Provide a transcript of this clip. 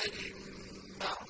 وَمَا